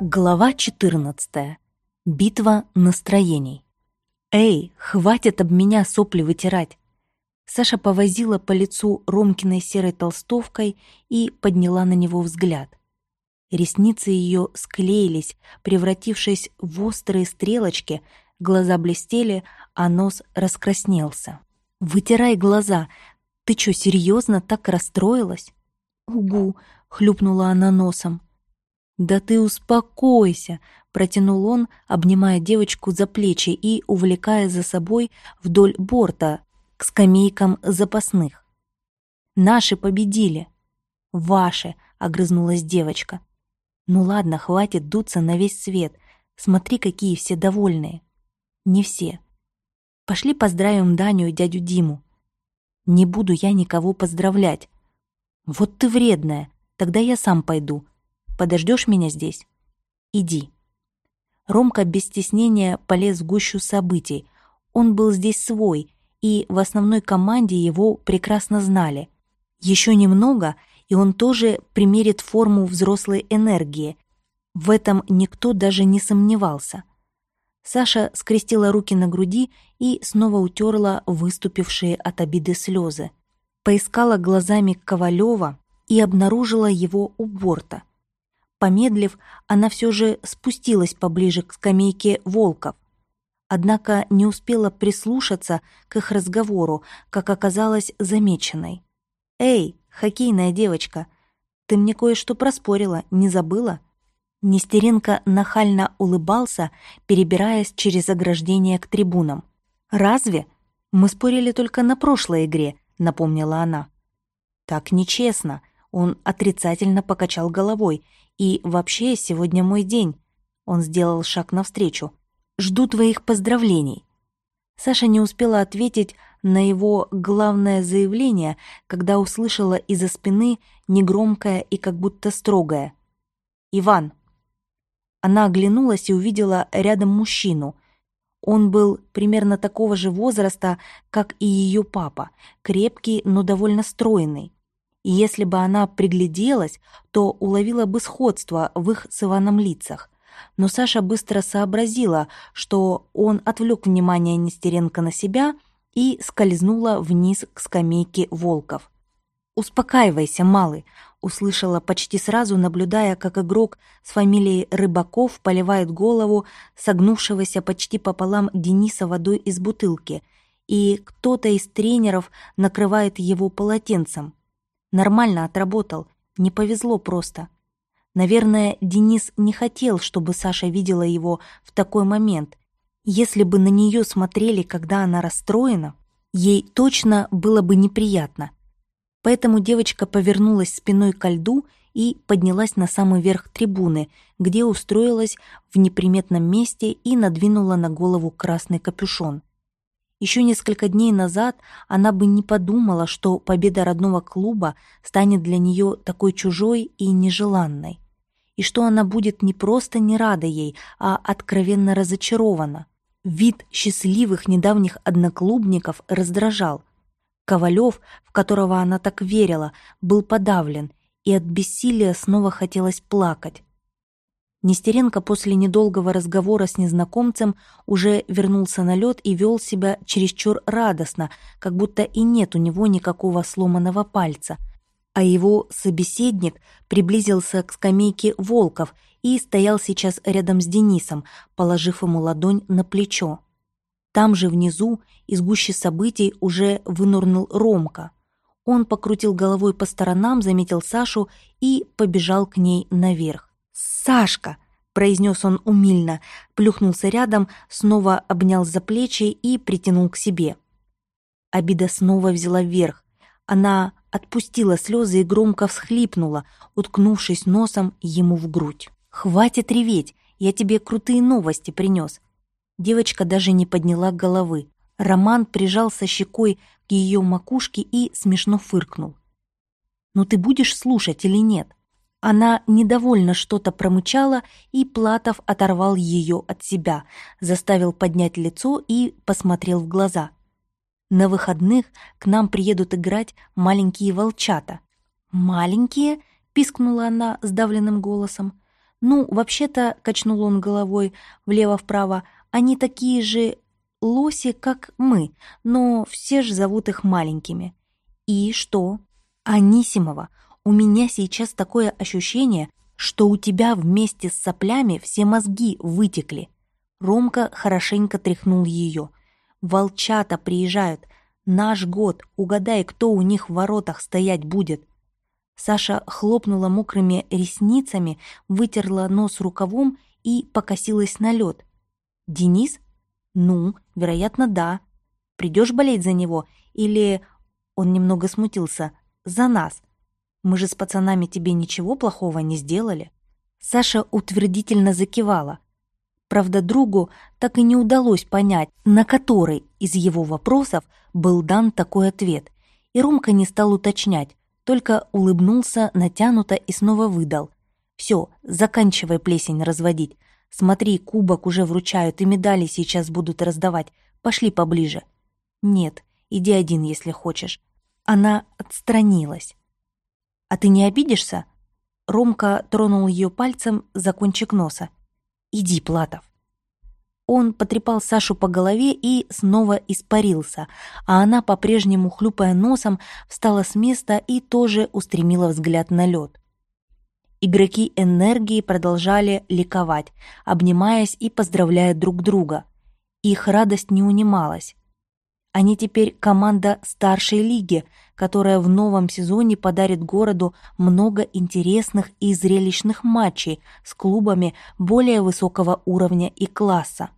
Глава 14. Битва настроений. «Эй, хватит об меня сопли вытирать!» Саша повозила по лицу Ромкиной серой толстовкой и подняла на него взгляд. Ресницы ее склеились, превратившись в острые стрелочки, глаза блестели, а нос раскраснелся. «Вытирай глаза! Ты что, серьезно так расстроилась?» «Угу!» — хлюпнула она носом. «Да ты успокойся!» — протянул он, обнимая девочку за плечи и увлекая за собой вдоль борта к скамейкам запасных. «Наши победили!» «Ваши!» — огрызнулась девочка. «Ну ладно, хватит дуться на весь свет. Смотри, какие все довольные!» «Не все!» «Пошли поздравим Даню и дядю Диму!» «Не буду я никого поздравлять!» «Вот ты вредная! Тогда я сам пойду!» Подождешь меня здесь? Иди». Ромка без стеснения полез в гущу событий. Он был здесь свой, и в основной команде его прекрасно знали. Еще немного, и он тоже примерит форму взрослой энергии. В этом никто даже не сомневался. Саша скрестила руки на груди и снова утерла выступившие от обиды слезы. Поискала глазами Ковалева и обнаружила его у борта. Помедлив, она все же спустилась поближе к скамейке волков. Однако не успела прислушаться к их разговору, как оказалась замеченной. «Эй, хоккейная девочка, ты мне кое-что проспорила, не забыла?» Нестеренко нахально улыбался, перебираясь через ограждение к трибунам. «Разве? Мы спорили только на прошлой игре», — напомнила она. «Так нечестно», — он отрицательно покачал головой и вообще, сегодня мой день. Он сделал шаг навстречу. Жду твоих поздравлений. Саша не успела ответить на его главное заявление, когда услышала из-за спины негромкое и как будто строгое. «Иван!» Она оглянулась и увидела рядом мужчину. Он был примерно такого же возраста, как и ее папа, крепкий, но довольно стройный и если бы она пригляделась, то уловила бы сходство в их с Иваном лицах. Но Саша быстро сообразила, что он отвлек внимание Нестеренко на себя и скользнула вниз к скамейке волков. «Успокаивайся, малый», — услышала почти сразу, наблюдая, как игрок с фамилией Рыбаков поливает голову согнувшегося почти пополам Дениса водой из бутылки, и кто-то из тренеров накрывает его полотенцем. Нормально отработал, не повезло просто. Наверное, Денис не хотел, чтобы Саша видела его в такой момент. Если бы на нее смотрели, когда она расстроена, ей точно было бы неприятно. Поэтому девочка повернулась спиной ко льду и поднялась на самый верх трибуны, где устроилась в неприметном месте и надвинула на голову красный капюшон. Еще несколько дней назад она бы не подумала, что победа родного клуба станет для нее такой чужой и нежеланной. И что она будет не просто не рада ей, а откровенно разочарована. Вид счастливых недавних одноклубников раздражал. Ковалев, в которого она так верила, был подавлен, и от бессилия снова хотелось плакать. Нестеренко после недолгого разговора с незнакомцем уже вернулся на лед и вел себя чересчур радостно, как будто и нет у него никакого сломанного пальца. А его собеседник приблизился к скамейке волков и стоял сейчас рядом с Денисом, положив ему ладонь на плечо. Там же внизу, из гущи событий, уже вынурнул Ромка. Он покрутил головой по сторонам, заметил Сашу и побежал к ней наверх. «Сашка!» — произнес он умильно, плюхнулся рядом, снова обнял за плечи и притянул к себе. Обида снова взяла вверх. Она отпустила слезы и громко всхлипнула, уткнувшись носом ему в грудь. «Хватит реветь, я тебе крутые новости принес». Девочка даже не подняла головы. Роман прижался щекой к ее макушке и смешно фыркнул. «Ну ты будешь слушать или нет?» Она недовольно что-то промычала, и Платов оторвал ее от себя, заставил поднять лицо и посмотрел в глаза. «На выходных к нам приедут играть маленькие волчата». «Маленькие?» — пискнула она сдавленным голосом. «Ну, вообще-то», — качнул он головой влево-вправо, «они такие же лоси, как мы, но все же зовут их маленькими». «И что?» «Анисимова, у меня сейчас такое ощущение, что у тебя вместе с соплями все мозги вытекли». Ромка хорошенько тряхнул ее. «Волчата приезжают. Наш год. Угадай, кто у них в воротах стоять будет». Саша хлопнула мокрыми ресницами, вытерла нос рукавом и покосилась на лед. «Денис? Ну, вероятно, да. Придешь болеть за него? Или...» Он немного смутился. «За нас. Мы же с пацанами тебе ничего плохого не сделали». Саша утвердительно закивала. Правда, другу так и не удалось понять, на который из его вопросов был дан такой ответ, и Ромка не стал уточнять, только улыбнулся натянуто и снова выдал. «Все, заканчивай плесень разводить. Смотри, кубок уже вручают и медали сейчас будут раздавать. Пошли поближе». «Нет, иди один, если хочешь». Она отстранилась. «А ты не обидишься?» Ромка тронул ее пальцем за кончик носа. «Иди, Платов». Он потрепал Сашу по голове и снова испарился, а она, по-прежнему хлюпая носом, встала с места и тоже устремила взгляд на лед. Игроки энергии продолжали ликовать, обнимаясь и поздравляя друг друга. Их радость не унималась. Они теперь команда старшей лиги, которая в новом сезоне подарит городу много интересных и зрелищных матчей с клубами более высокого уровня и класса.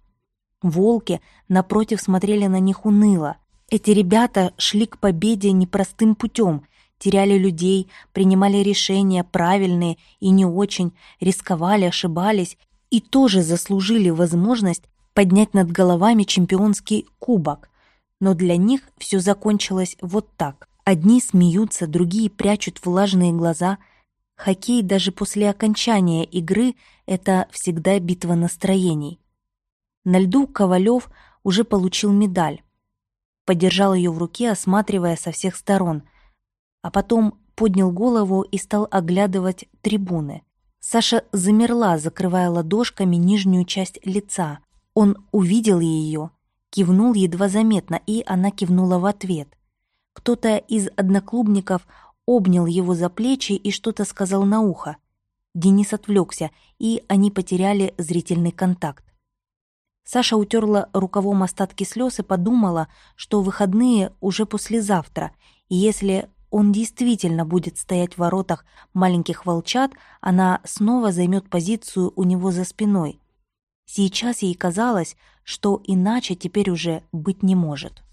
Волки, напротив, смотрели на них уныло. Эти ребята шли к победе непростым путем, теряли людей, принимали решения правильные и не очень, рисковали, ошибались и тоже заслужили возможность поднять над головами чемпионский кубок. Но для них все закончилось вот так. Одни смеются, другие прячут влажные глаза. Хоккей даже после окончания игры — это всегда битва настроений. На льду Ковалев уже получил медаль. Подержал ее в руке, осматривая со всех сторон, а потом поднял голову и стал оглядывать трибуны. Саша замерла, закрывая ладошками нижнюю часть лица. Он увидел ее, кивнул едва заметно, и она кивнула в ответ. Кто-то из одноклубников обнял его за плечи и что-то сказал на ухо. Денис отвлекся, и они потеряли зрительный контакт. Саша утерла рукавом остатки слез и подумала, что выходные уже послезавтра, и если он действительно будет стоять в воротах маленьких волчат, она снова займет позицию у него за спиной. Сейчас ей казалось, что иначе теперь уже быть не может.